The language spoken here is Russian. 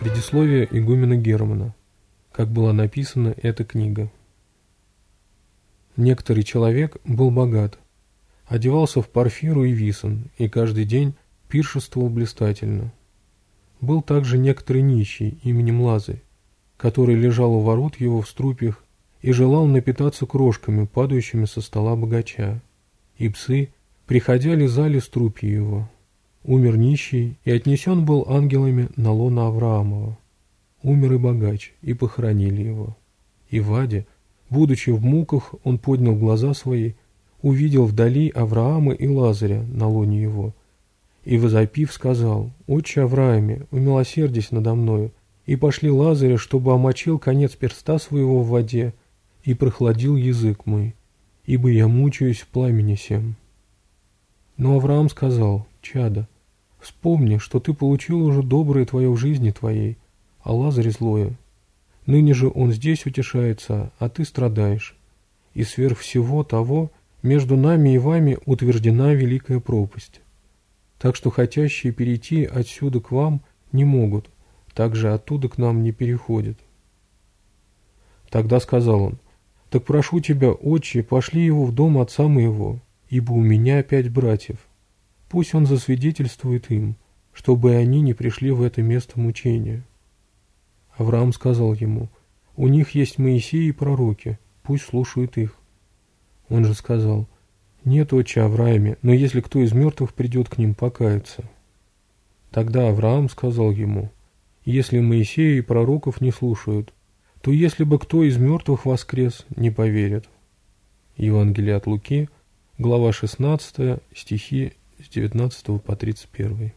Предисловие игумена Германа. Как была написана эта книга. Некоторый человек был богат, одевался в парфиру и висон, и каждый день пиршествовал блистательно. Был также некоторый нищий именем Лазы, который лежал у ворот его в струпьях и желал напитаться крошками, падающими со стола богача, и псы, приходя, лизали струпья его. Умер нищий и отнесен был ангелами на лона Авраамова. Умер и богач, и похоронили его. И Ваде, будучи в муках, он поднял глаза свои, увидел вдали Авраама и Лазаря на лоне его. И, возопив, сказал, «Отче Аврааме, умилосердись надо мною, и пошли Лазаря, чтобы омочил конец перста своего в воде и прохладил язык мой, ибо я мучаюсь в пламени сем». Но Авраам сказал, Чада, вспомни, что ты получил уже доброе твое в жизни твоей, а Лазарь злое. Ныне же он здесь утешается, а ты страдаешь. И сверх всего того между нами и вами утверждена великая пропасть. Так что хотящие перейти отсюда к вам не могут, так же оттуда к нам не переходят. Тогда сказал он, «Так прошу тебя, отче, пошли его в дом отца моего, ибо у меня пять братьев». Пусть он засвидетельствует им, чтобы они не пришли в это место мучения. Авраам сказал ему, «У них есть Моисей и пророки, пусть слушают их». Он же сказал, «Нет, отче Аврааме, но если кто из мертвых придет к ним покаяться». Тогда Авраам сказал ему, «Если Моисея и пророков не слушают, то если бы кто из мертвых воскрес, не поверит. Евангелие от Луки, глава 16, стихи с 19 по 31.